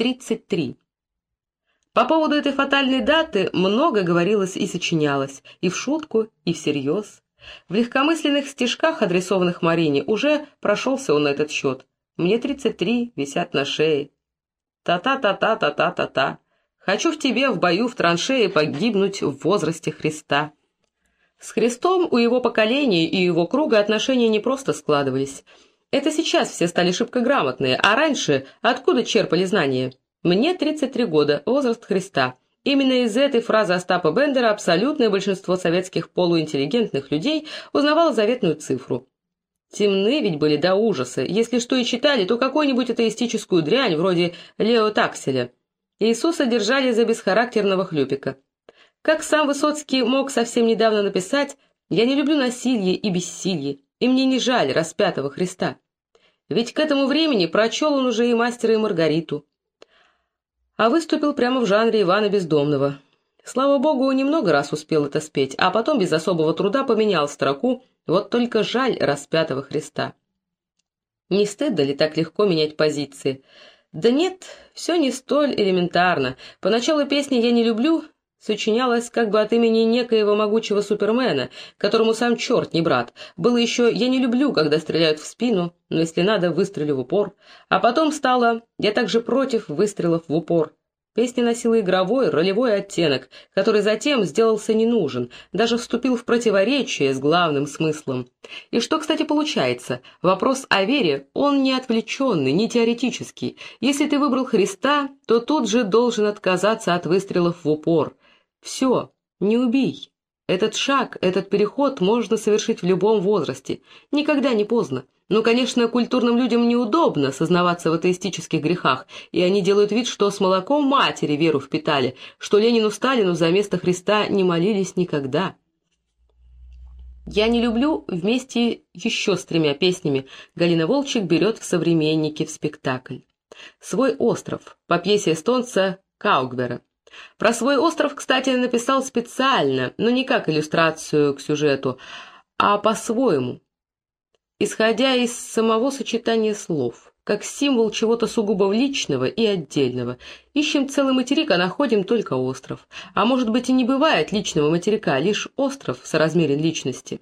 33. По поводу этой фатальной даты много говорилось и сочинялось, и в шутку, и всерьез. В легкомысленных стишках, адресованных Марине, уже прошелся он на этот счет. «Мне тридцать три, висят на шее». «Та-та-та-та-та-та-та-та. Хочу в тебе в бою в траншее погибнуть в возрасте Христа». С Христом у его поколения и его круга отношения не просто складывались. Это сейчас все стали шибко грамотные, а раньше откуда черпали знания? Мне 33 года, возраст Христа. Именно из этой фразы Остапа Бендера абсолютное большинство советских полуинтеллигентных людей узнавало заветную цифру. Темны ведь были до ужаса. Если что и читали, то какую-нибудь атеистическую дрянь, вроде Лео Такселя. Иисуса держали за бесхарактерного хлюпика. Как сам Высоцкий мог совсем недавно написать, «Я не люблю насилие и бессилие, и мне не жаль распятого Христа». Ведь к этому времени прочел он уже и «Мастера и Маргариту», а выступил прямо в жанре Ивана Бездомного. Слава богу, немного раз успел это спеть, а потом без особого труда поменял строку «Вот только жаль распятого Христа». Не стыдно ли так легко менять позиции? Да нет, все не столь элементарно. Поначалу песни «Я не люблю» сочинялась как бы от имени некоего могучего супермена, которому сам черт не брат. Было еще «Я не люблю, когда стреляют в спину, но если надо, выстрелю в упор». А потом стало «Я также против выстрелов в упор». Песня носила игровой, ролевой оттенок, который затем сделался не нужен, даже вступил в противоречие с главным смыслом. И что, кстати, получается? Вопрос о вере, он не отвлеченный, не теоретический. Если ты выбрал Христа, то тут же должен отказаться от выстрелов в упор. Все, не убей. Этот шаг, этот переход можно совершить в любом возрасте. Никогда не поздно. Но, конечно, культурным людям неудобно сознаваться в атеистических грехах, и они делают вид, что с молоком матери веру впитали, что Ленину Сталину за место Христа не молились никогда. «Я не люблю» вместе еще с тремя песнями Галина Волчек берет в «Современники» в спектакль. «Свой остров» по пьесе эстонца Каугбера. Про свой остров, кстати, написал специально, но не как иллюстрацию к сюжету, а по-своему, исходя из самого сочетания слов, как символ чего-то сугубо личного и отдельного. Ищем целый материк, а находим только остров. А может быть и не бывает личного материка, лишь остров соразмерен личности.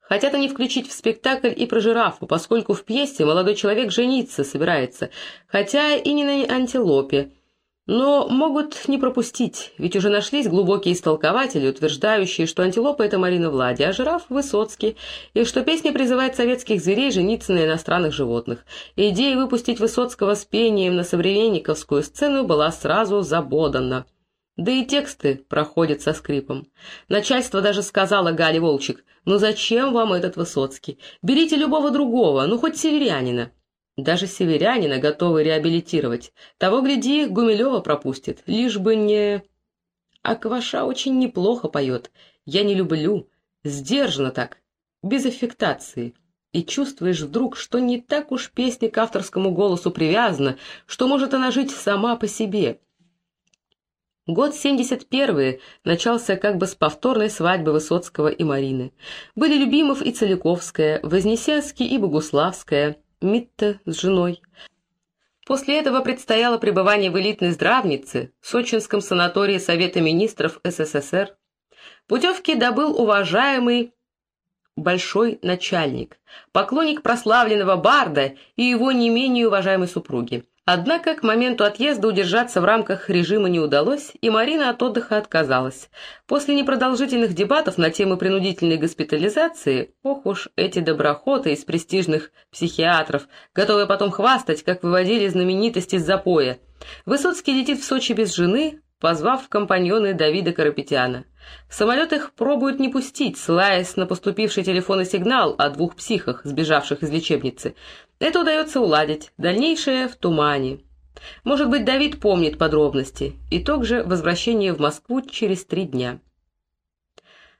Хотят они включить в спектакль и про жирафу, поскольку в пьесе молодой человек жениться собирается, хотя и не на антилопе, но могут не пропустить, ведь уже нашлись глубокие истолкователи, утверждающие, что антилопа — это Марина Влади, а жираф — Высоцкий, и что песня призывает советских зверей жениться на иностранных животных. Идея выпустить Высоцкого с пением на современниковскую сцену была сразу забодана. Да и тексты проходят со скрипом. Начальство даже сказала Гале Волчек, «Ну зачем вам этот Высоцкий? Берите любого другого, ну хоть северянина». Даже северянина готовы реабилитировать. Того, гляди, Гумилева пропустит, лишь бы не... А Кваша очень неплохо поет. Я не люблю. Сдержанно так, без аффектации. И чувствуешь вдруг, что не так уж песня к авторскому голосу привязана, что может она жить сама по себе. Год 71 начался как бы с повторной свадьбы Высоцкого и Марины. Были Любимов и Целиковская, Вознесенский и Богуславская, Митта с женой. После этого предстояло пребывание в элитной здравнице в Сочинском санатории Совета министров СССР. Путевки добыл уважаемый большой начальник, поклонник прославленного Барда и его не менее уважаемой супруги. Однако к моменту отъезда удержаться в рамках режима не удалось, и Марина от отдыха отказалась. После непродолжительных дебатов на тему принудительной госпитализации, ох уж эти доброхоты из престижных психиатров, готовые потом хвастать, как выводили знаменитости с запоя. Высоцкий летит в Сочи без жены, позвав в компаньоны Давида Карапетяна. В самолет их пробуют не пустить, ссылаясь на поступивший телефонный сигнал о двух психах, сбежавших из лечебницы. Это удается уладить, дальнейшее в тумане. Может быть, Давид помнит подробности. Итог же возвращение в Москву через три дня.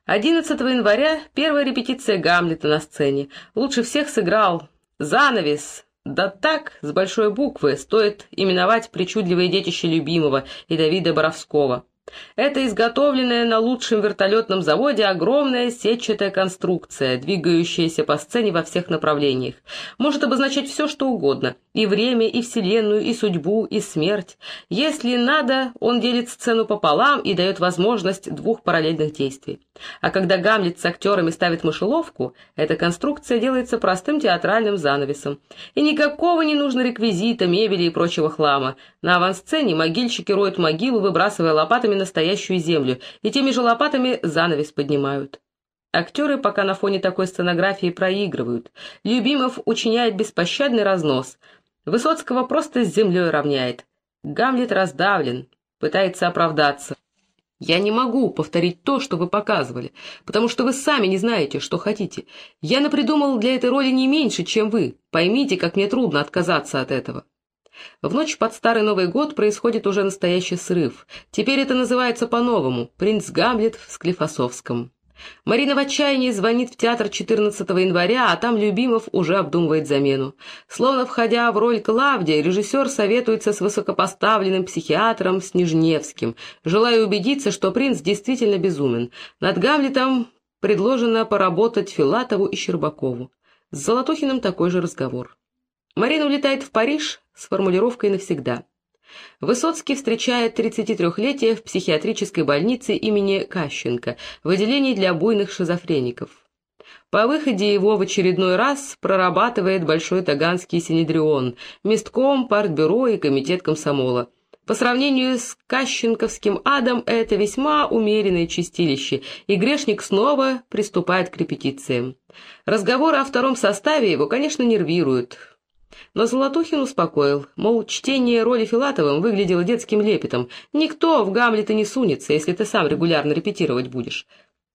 11 января первая репетиция Гамлета на сцене. Лучше всех сыграл занавес. Да так, с большой буквы, стоит именовать причудливые детище любимого и Давида Боровского. Это изготовленная на лучшем вертолетном заводе огромная сетчатая конструкция, двигающаяся по сцене во всех направлениях. Может обозначать все, что угодно. И время, и вселенную, и судьбу, и смерть. Если надо, он делит сцену пополам и дает возможность двух параллельных действий. А когда Гамлет с актерами ставит мышеловку, эта конструкция делается простым театральным занавесом. И никакого не нужно реквизита, мебели и прочего хлама. На авансцене могильщики роют могилу, выбрасывая лопатами настоящую землю, и теми же лопатами занавес поднимают. Актеры пока на фоне такой сценографии проигрывают. Любимов учиняет беспощадный разнос. Высоцкого просто с землей равняет. Гамлет раздавлен, пытается оправдаться. Я не могу повторить то, что вы показывали, потому что вы сами не знаете, что хотите. Я напридумал для этой роли не меньше, чем вы. Поймите, как мне трудно отказаться от этого. В ночь под Старый Новый год происходит уже настоящий срыв. Теперь это называется по-новому «Принц Гамлет» в Склифосовском. Марина в отчаянии звонит в театр 14 января, а там Любимов уже обдумывает замену. Словно входя в роль Клавдия, режиссер советуется с высокопоставленным психиатром Снежневским, желая убедиться, что принц действительно безумен. Над Гамлетом предложено поработать Филатову и Щербакову. С Золотухиным такой же разговор. Марина улетает в Париж с формулировкой «навсегда». Высоцкий встречает 33-летие в психиатрической больнице имени Кащенко в отделении для буйных шизофреников. По выходе его в очередной раз прорабатывает Большой Таганский Синедрион, местком, партбюро и комитет комсомола. По сравнению с Кащенковским адом это весьма умеренное чистилище, и грешник снова приступает к репетициям. Разговоры о втором составе его, конечно, нервируют. Но Золотухин успокоил, мол, чтение роли Филатовым выглядело детским лепетом. Никто в Гамлета не сунется, если ты сам регулярно репетировать будешь.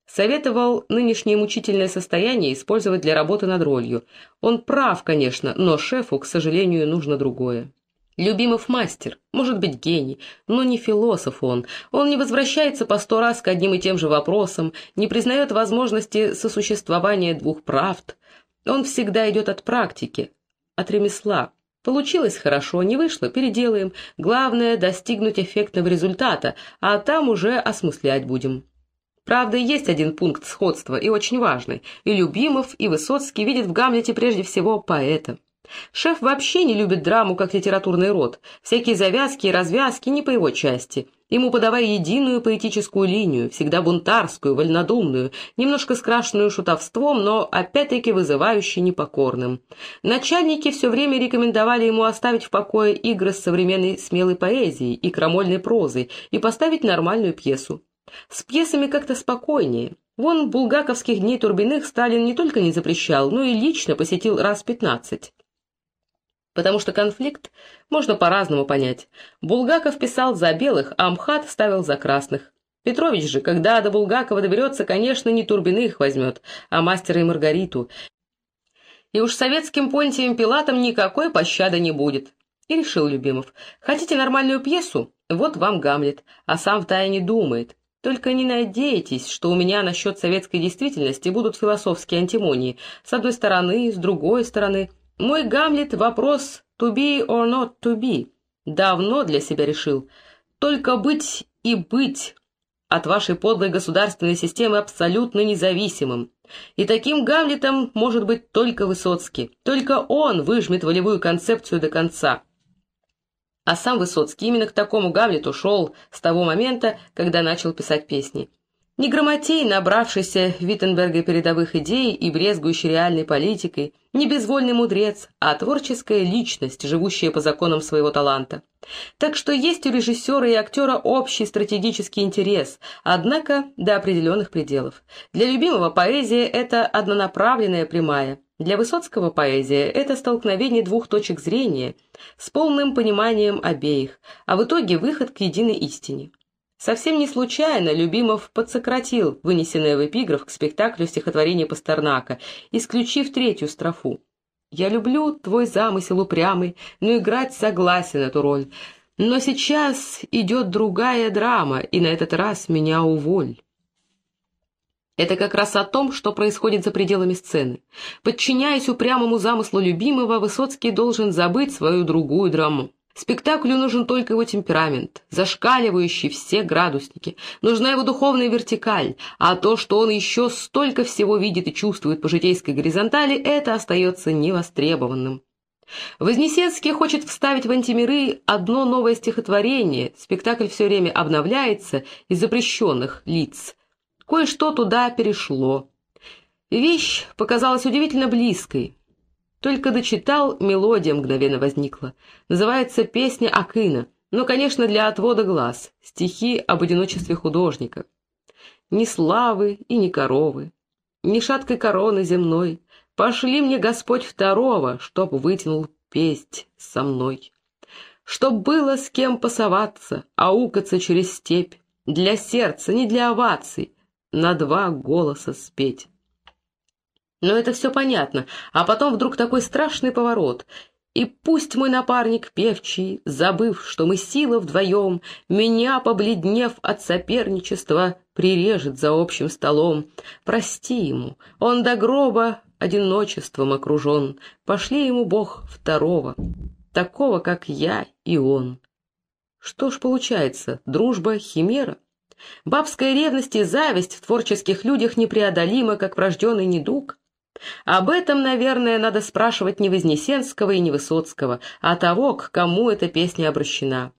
Советовал нынешнее мучительное состояние использовать для работы над ролью. Он прав, конечно, но шефу, к сожалению, нужно другое. Любимов мастер, может быть гений, но не философ он. Он не возвращается по сто раз к одним и тем же вопросам, не признает возможности сосуществования двух правд. Он всегда идет от практики, от ремесла. Получилось хорошо, не вышло, переделаем. Главное — достигнуть эффектного результата, а там уже осмыслять будем. Правда, есть один пункт сходства, и очень важный. И Любимов, и Высоцкий видят в Гамлете прежде всего поэта. Шеф вообще не любит драму как литературный род. Всякие завязки и развязки не по его части. Ему подавай единую поэтическую линию, всегда бунтарскую, вольнодумную, немножко скрашенную шутовством, но опять-таки вызывающей непокорным. Начальники все время рекомендовали ему оставить в покое игры с современной смелой поэзией и крамольной прозой и поставить нормальную пьесу. С пьесами как-то спокойнее. Вон булгаковских дней Турбиных Сталин не только не запрещал, но и лично посетил раз пятнадцать потому что конфликт можно по-разному понять. Булгаков писал за белых, а МХАТ ставил за красных. Петрович же, когда до Булгакова доберется, конечно, не Турбиных возьмет, а мастера и Маргариту. И уж советским Понтием Пилатом никакой пощады не будет. И решил Любимов, хотите нормальную пьесу? Вот вам Гамлет, а сам втайне думает. Только не надейтесь, что у меня насчет советской действительности будут философские антимонии. С одной стороны, с другой стороны. Мой Гамлет вопрос «to be or not to be» давно для себя решил. Только быть и быть от вашей подлой государственной системы абсолютно независимым. И таким Гамлетом может быть только Высоцкий. Только он выжмет волевую концепцию до конца. А сам Высоцкий именно к такому Гамлету шел с того момента, когда начал писать песни. Не грамотей, набравшийся Виттенберга передовых идей и брезгующий реальной политикой, не безвольный мудрец, а творческая личность, живущая по законам своего таланта. Так что есть у режиссера и актера общий стратегический интерес, однако до определенных пределов. Для любимого поэзия – это однонаправленная прямая, для Высоцкого поэзия – это столкновение двух точек зрения с полным пониманием обеих, а в итоге выход к единой истине. Совсем не случайно Любимов подсократил вынесенное в эпиграф к спектаклю стихотворение Пастернака, исключив третью строфу. «Я люблю твой замысел упрямый, но играть согласен эту роль. Но сейчас идет другая драма, и на этот раз меня уволь». Это как раз о том, что происходит за пределами сцены. Подчиняясь упрямому замыслу любимого, Высоцкий должен забыть свою другую драму. Спектаклю нужен только его темперамент, зашкаливающий все градусники. Нужна его духовная вертикаль, а то, что он еще столько всего видит и чувствует по житейской горизонтали, это остается невостребованным. Вознесенский хочет вставить в антимиры одно новое стихотворение, спектакль все время обновляется из запрещенных лиц. Кое-что туда перешло. Вещь показалась удивительно близкой, только дочитал, мелодия мгновенно возникла. Называется «Песня Акына», но, конечно, для отвода глаз, стихи об одиночестве художника. Ни славы и ни коровы, ни шаткой короны земной, Пошли мне, Господь, второго, чтоб вытянул песть со мной. Чтоб было с кем пасоваться, аукаться через степь, Для сердца, не для оваций, на два голоса спеть. Но это все понятно, а потом вдруг такой страшный поворот. И пусть мой напарник певчий, забыв, что мы сила вдвоем, Меня, побледнев от соперничества, прирежет за общим столом. Прости ему, он до гроба одиночеством окружен, Пошли ему Бог второго, такого, как я и он. Что ж получается, дружба — химера? Бабская ревность и зависть в творческих людях непреодолима, как врожденный недуг. Об этом, наверное, надо спрашивать не Вознесенского и не Высоцкого, а того, к кому эта песня обращена.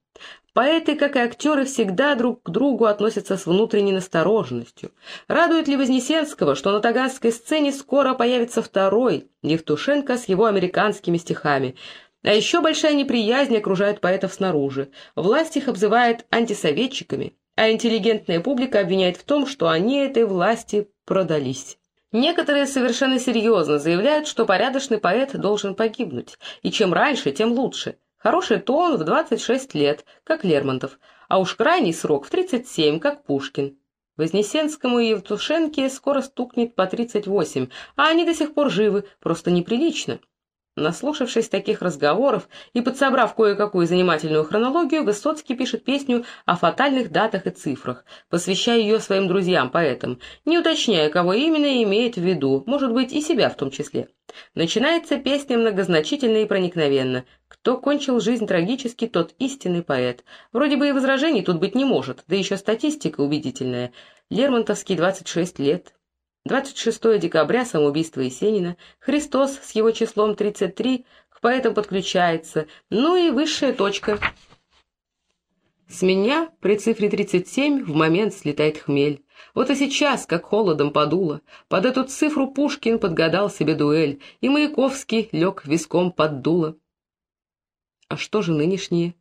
Поэты, как и актеры, всегда друг к другу относятся с внутренней настороженностью. Радует ли Вознесенского, что на таганской сцене скоро появится второй, Евтушенко с его американскими стихами, а еще большая неприязнь окружает поэтов снаружи. Власть их обзывает антисоветчиками, а интеллигентная публика обвиняет в том, что они этой власти продались. Некоторые совершенно серьезно заявляют, что порядочный поэт должен погибнуть, и чем раньше, тем лучше. Хороший тон в 26 лет, как Лермонтов, а уж крайний срок в 37, как Пушкин. Вознесенскому и Евтушенке скоро стукнет по 38, а они до сих пор живы, просто неприлично. Наслушавшись таких разговоров и подсобрав кое-какую занимательную хронологию, Высоцкий пишет песню о фатальных датах и цифрах, посвящая ее своим друзьям-поэтам, не уточняя, кого именно имеет в виду, может быть, и себя в том числе. Начинается песня многозначительно и проникновенно. Кто кончил жизнь трагически, тот истинный поэт. Вроде бы и возражений тут быть не может, да еще статистика убедительная. Лермонтовский 26 лет, 26 декабря самоубийство Есенина, Христос с его числом 33 к поэтам подключается, ну и высшая точка. С меня при цифре 37 в момент слетает хмель. Вот и сейчас, как холодом подуло, под эту цифру Пушкин подгадал себе дуэль, и Маяковский лег виском под дуло. А что же нынешние?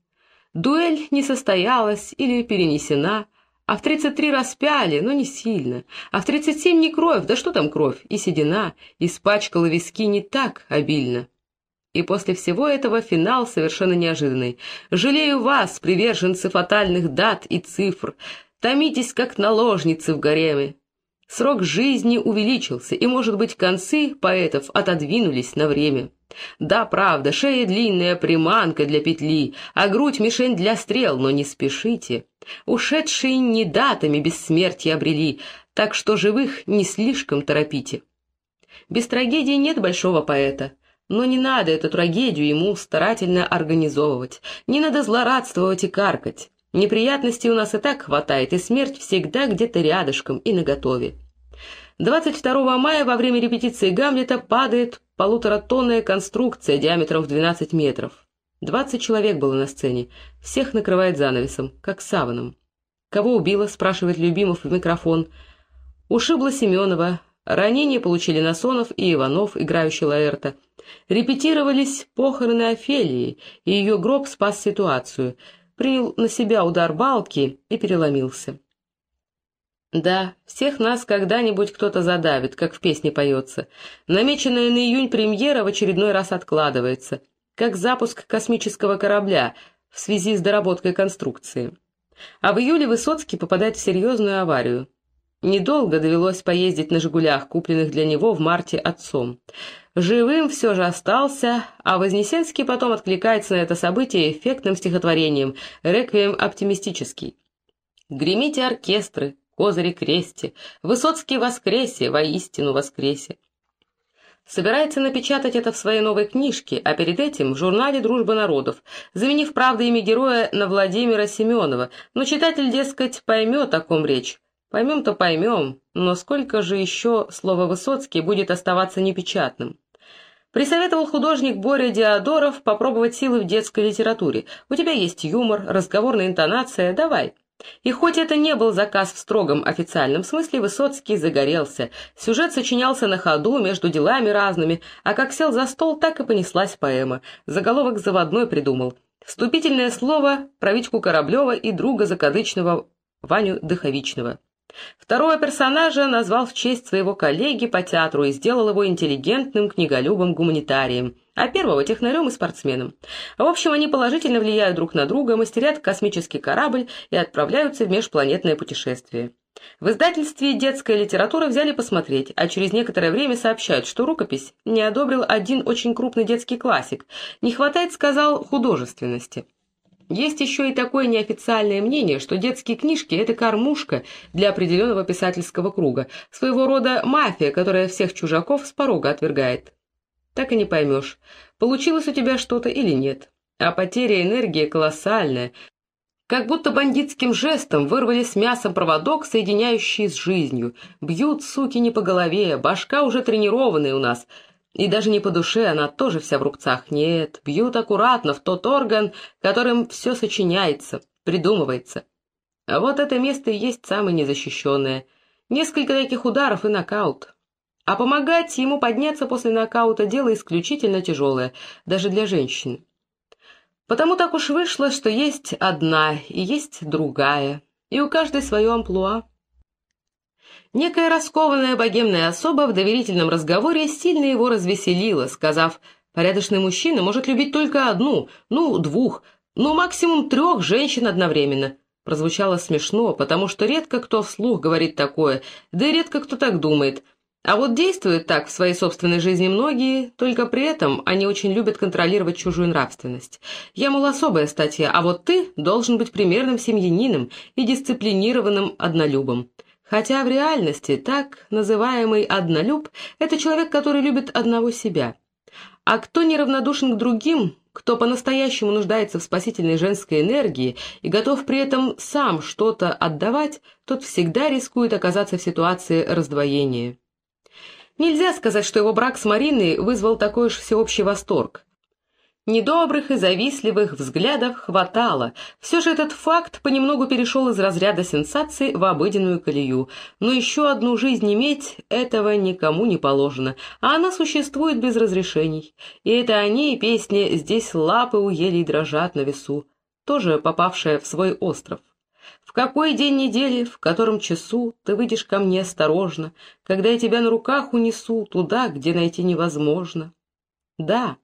Дуэль не состоялась или перенесена, а в тридцать три распяли, но не сильно. А в тридцать семь не кровь, да что там кровь, и седина, испачкала виски не так обильно. И после всего этого финал совершенно неожиданный. «Жалею вас, приверженцы фатальных дат и цифр. Томитесь, как наложницы в гареме. Срок жизни увеличился, и, может быть, концы поэтов отодвинулись на время. Да, правда, шея длинная приманка для петли, а грудь мишень для стрел, но не спешите. Ушедшие не датами бессмертия обрели, так что живых не слишком торопите. Без трагедии нет большого поэта, но не надо эту трагедию ему старательно организовывать, не надо злорадствовать и каркать. Неприятностей у нас и так хватает, и смерть всегда где-то рядышком и наготове. 22 мая во время репетиции Гамлета падает полуторатонная конструкция диаметром в 12 метров. 20 человек было на сцене, всех накрывает занавесом, как саваном. «Кого убило?» — спрашивает Любимов в микрофон. Ушибло Семенова, ранения получили Насонов и Иванов, играющий Лаэрта. Репетировались похороны Офелии, и ее гроб спас ситуацию — принял на себя удар балки и переломился. Да, всех нас когда-нибудь кто-то задавит, как в песне поется. Намеченная на июнь премьера в очередной раз откладывается, как запуск космического корабля в связи с доработкой конструкции. А в июле Высоцкий попадает в серьезную аварию. Недолго довелось поездить на «Жигулях», купленных для него в марте отцом. Живым все же остался, а Вознесенский потом откликается на это событие эффектным стихотворением «Реквием оптимистический». «Гремите оркестры, козыри кресте, Высоцкий воскресе, воистину воскресе». Собирается напечатать это в своей новой книжке, а перед этим в журнале «Дружба народов», заменив, правда, имя героя на Владимира Семенова, но читатель, дескать, поймет, о ком речь. Поймем-то поймем, но сколько же еще слово «Высоцкий» будет оставаться непечатным? Присоветовал художник Боря Диодоров попробовать силы в детской литературе. У тебя есть юмор, разговорная интонация, давай. И хоть это не был заказ в строгом официальном смысле, Высоцкий загорелся. Сюжет сочинялся на ходу, между делами разными, а как сел за стол, так и понеслась поэма. Заголовок заводной придумал. Вступительное слово про Витьку Кораблева и друга закадычного Ваню Дыховичного. Второго персонажа назвал в честь своего коллеги по театру и сделал его интеллигентным книголюбом-гуманитарием, а первого — технарем и спортсменом. В общем, они положительно влияют друг на друга, мастерят космический корабль и отправляются в межпланетное путешествие. В издательстве детская литература взяли посмотреть, а через некоторое время сообщают, что рукопись не одобрил один очень крупный детский классик. Не хватает, сказал, художественности. Есть еще и такое неофициальное мнение, что детские книжки — это кормушка для определенного писательского круга, своего рода мафия, которая всех чужаков с порога отвергает. Так и не поймешь, получилось у тебя что-то или нет. А потеря энергии колоссальная. Как будто бандитским жестом вырвали с мясом проводок, соединяющий с жизнью. Бьют, суки, не по голове, башка уже тренированная у нас — и даже не по душе, она тоже вся в рубцах. Нет, бьют аккуратно в тот орган, которым все сочиняется, придумывается. А вот это место и есть самое незащищенное. Несколько таких ударов и нокаут. А помогать ему подняться после нокаута – дело исключительно тяжелое, даже для женщин. Потому так уж вышло, что есть одна и есть другая, и у каждой свое амплуа. Некая раскованная богемная особа в доверительном разговоре сильно его развеселила, сказав, «Порядочный мужчина может любить только одну, ну, двух, ну, максимум трех женщин одновременно». Прозвучало смешно, потому что редко кто вслух говорит такое, да и редко кто так думает. А вот действуют так в своей собственной жизни многие, только при этом они очень любят контролировать чужую нравственность. Я, мол, особая статья, а вот ты должен быть примерным семьянином и дисциплинированным однолюбом. Хотя в реальности так называемый однолюб – это человек, который любит одного себя. А кто неравнодушен к другим, кто по-настоящему нуждается в спасительной женской энергии и готов при этом сам что-то отдавать, тот всегда рискует оказаться в ситуации раздвоения. Нельзя сказать, что его брак с Мариной вызвал такой уж всеобщий восторг. Недобрых и завистливых взглядов хватало. Все же этот факт понемногу перешел из разряда сенсаций в обыденную колею. Но еще одну жизнь иметь этого никому не положено, а она существует без разрешений. И это они и песни «Здесь лапы у елей дрожат на весу», тоже попавшая в свой остров. В какой день недели, в котором часу ты выйдешь ко мне осторожно, когда я тебя на руках унесу туда, где найти невозможно? Да,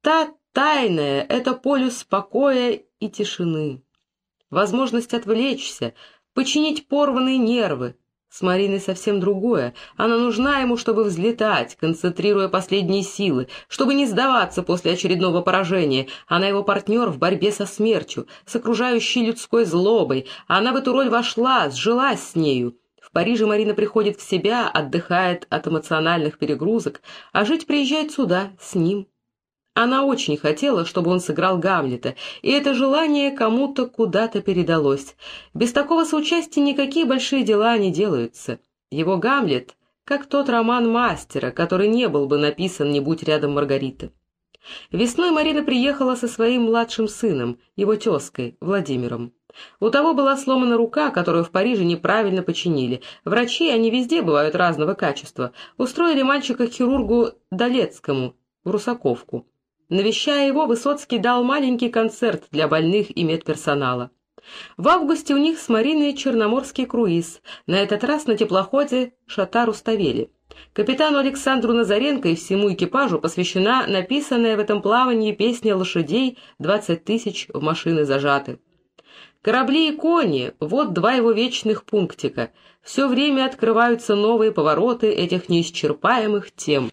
та Тайное — это полюс покоя и тишины. Возможность отвлечься, починить порванные нервы. С Мариной совсем другое. Она нужна ему, чтобы взлетать, концентрируя последние силы, чтобы не сдаваться после очередного поражения. Она его партнер в борьбе со смертью, с окружающей людской злобой. Она в эту роль вошла, сжилась с нею. В Париже Марина приходит в себя, отдыхает от эмоциональных перегрузок, а жить приезжает сюда, с ним. Она очень хотела, чтобы он сыграл Гамлета, и это желание кому-то куда-то передалось. Без такого соучастия никакие большие дела не делаются. Его Гамлет, как тот роман мастера, который не был бы написан, не будь рядом Маргариты. Весной Марина приехала со своим младшим сыном, его тезкой, Владимиром. У того была сломана рука, которую в Париже неправильно починили. Врачи, они везде бывают разного качества, устроили мальчика к хирургу Долецкому, в Русаковку. Навещая его, Высоцкий дал маленький концерт для больных и медперсонала. В августе у них с Мариной черноморский круиз, на этот раз на теплоходе «Шатар-Уставели». Капитану Александру Назаренко и всему экипажу посвящена написанная в этом плавании песня лошадей «Двадцать тысяч в машины зажаты». Корабли и кони — вот два его вечных пунктика. Все время открываются новые повороты этих неисчерпаемых тем.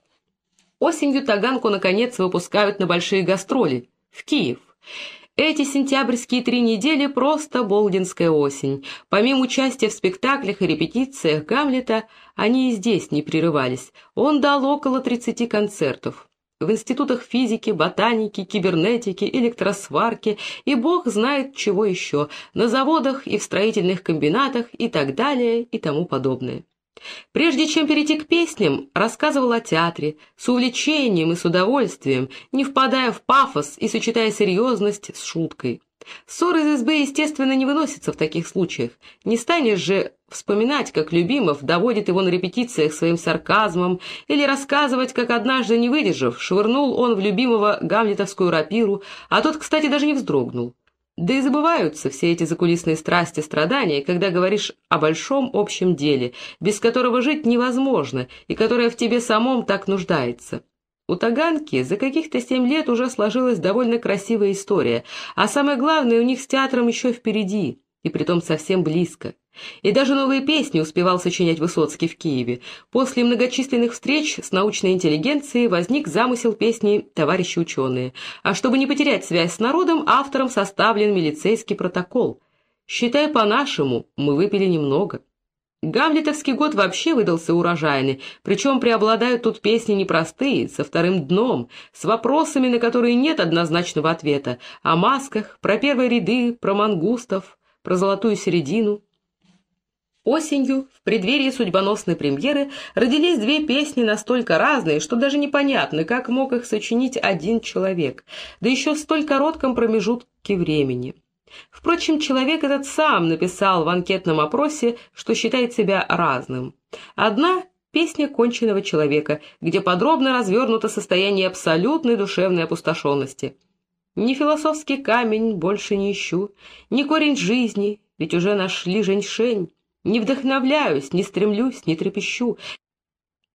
Осенью Таганку, наконец, выпускают на большие гастроли, в Киев. Эти сентябрьские три недели просто болдинская осень. Помимо участия в спектаклях и репетициях Гамлета, они и здесь не прерывались. Он дал около 30 концертов. В институтах физики, ботаники, кибернетики, электросварки и бог знает чего еще, на заводах и в строительных комбинатах и так далее и тому подобное. Прежде чем перейти к песням, рассказывал о театре, с увлечением и с удовольствием, не впадая в пафос и сочетая серьезность с шуткой. Ссоры из избы, естественно, не выносятся в таких случаях. Не станешь же вспоминать, как Любимов доводит его на репетициях своим сарказмом, или рассказывать, как однажды, не выдержав, швырнул он в Любимого гамлетовскую рапиру, а тот, кстати, даже не вздрогнул. Да и забываются все эти закулисные страсти, страдания, когда говоришь о большом общем деле, без которого жить невозможно и которое в тебе самом так нуждается. У Таганки за каких-то семь лет уже сложилась довольно красивая история, а самое главное, у них с театром еще впереди, и притом совсем близко. И даже новые песни успевал сочинять Высоцкий в Киеве. После многочисленных встреч с научной интеллигенцией возник замысел песни «Товарищи ученые». А чтобы не потерять связь с народом, автором составлен милицейский протокол. Считай по-нашему, мы выпили немного. Гамлетовский год вообще выдался урожайный, причем преобладают тут песни непростые, со вторым дном, с вопросами, на которые нет однозначного ответа, о масках, про первые ряды, про мангустов, про золотую середину. Осенью, в преддверии судьбоносной премьеры, родились две песни настолько разные, что даже непонятно, как мог их сочинить один человек, да еще в столь коротком промежутке времени. Впрочем, человек этот сам написал в анкетном опросе, что считает себя разным. Одна — песня конченного человека, где подробно развернуто состояние абсолютной душевной опустошенности. Ни философский камень больше не ищу, ни корень жизни, ведь уже нашли женьшень. Не вдохновляюсь, не стремлюсь, не трепещу,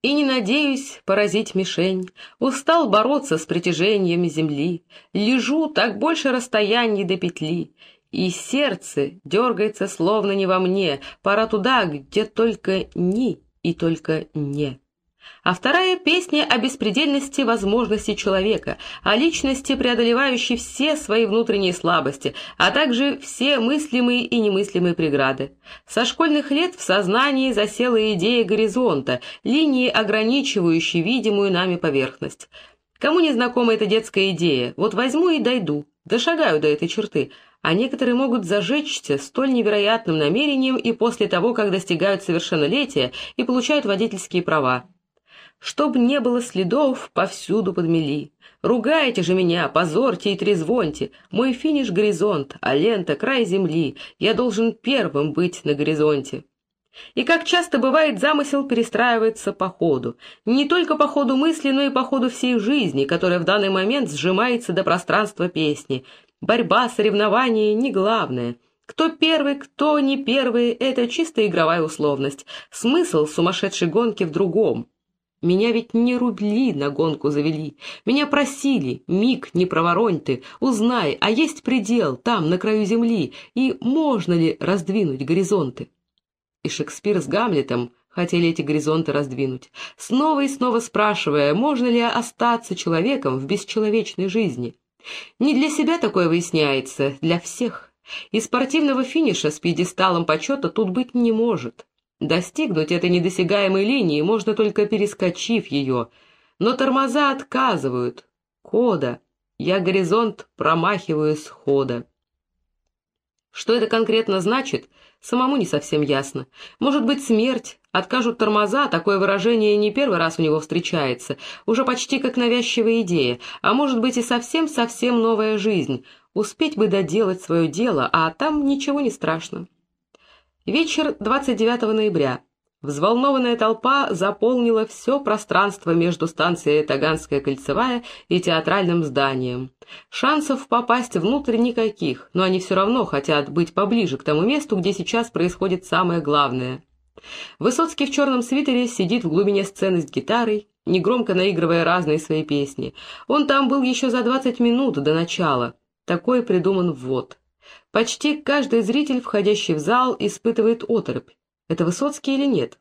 и не надеюсь поразить мишень. Устал бороться с притяжениями земли, лежу так больше расстояний до петли, и сердце дергается словно не во мне, пора туда, где только ни и только не а вторая песня о беспредельности возможностей человека, о личности, преодолевающей все свои внутренние слабости, а также все мыслимые и немыслимые преграды. Со школьных лет в сознании засела идея горизонта, линии, ограничивающей видимую нами поверхность. Кому не знакома эта детская идея? Вот возьму и дойду, дошагаю до этой черты, а некоторые могут зажечься столь невероятным намерением и после того, как достигают совершеннолетия и получают водительские права. Чтоб не было следов, повсюду подмели. Ругайте же меня, позорьте и трезвоньте. Мой финиш — горизонт, а лента — край земли. Я должен первым быть на горизонте. И как часто бывает, замысел перестраивается по ходу. Не только по ходу мысли, но и по ходу всей жизни, которая в данный момент сжимается до пространства песни. Борьба, соревнование — не главное. Кто первый, кто не первый — это чисто игровая условность. Смысл сумасшедшей гонки в другом. Меня ведь не рубли на гонку завели. Меня просили, миг не проворонь ты, узнай, а есть предел там, на краю земли, и можно ли раздвинуть горизонты? И Шекспир с Гамлетом хотели эти горизонты раздвинуть, снова и снова спрашивая, можно ли остаться человеком в бесчеловечной жизни. Не для себя такое выясняется, для всех. И спортивного финиша с пьедесталом почета тут быть не может. Достигнуть этой недосягаемой линии можно только перескочив ее, но тормоза отказывают. Кода. Я горизонт промахиваю с хода. Что это конкретно значит, самому не совсем ясно. Может быть, смерть, откажут тормоза, такое выражение не первый раз у него встречается, уже почти как навязчивая идея, а может быть и совсем-совсем новая жизнь. Успеть бы доделать свое дело, а там ничего не страшно. Вечер 29 ноября. Взволнованная толпа заполнила все пространство между станцией Таганская кольцевая и театральным зданием. Шансов попасть внутрь никаких, но они все равно хотят быть поближе к тому месту, где сейчас происходит самое главное. Высоцкий в черном свитере сидит в глубине сцены с гитарой, негромко наигрывая разные свои песни. Он там был еще за двадцать минут до начала. Такой придуман ввод. Почти каждый зритель, входящий в зал, испытывает оторопь. Это Высоцкий или нет?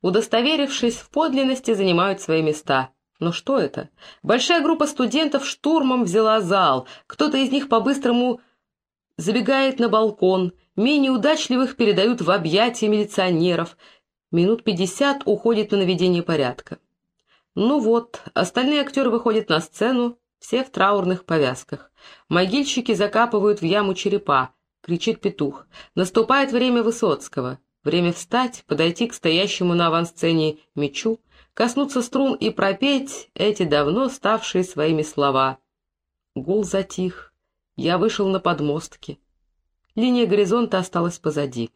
Удостоверившись в подлинности, занимают свои места. Но что это? Большая группа студентов штурмом взяла зал. Кто-то из них по-быстрому забегает на балкон. Менее удачливых передают в объятия милиционеров. Минут пятьдесят уходит на наведение порядка. Ну вот, остальные актеры выходят на сцену, все в траурных повязках. Могильщики закапывают в яму черепа. Кричит петух. Наступает время Высоцкого. Время встать, подойти к стоящему на авансцене мечу, коснуться струн и пропеть эти давно ставшие своими слова. Гул затих. Я вышел на подмостки. Линия горизонта осталась позади.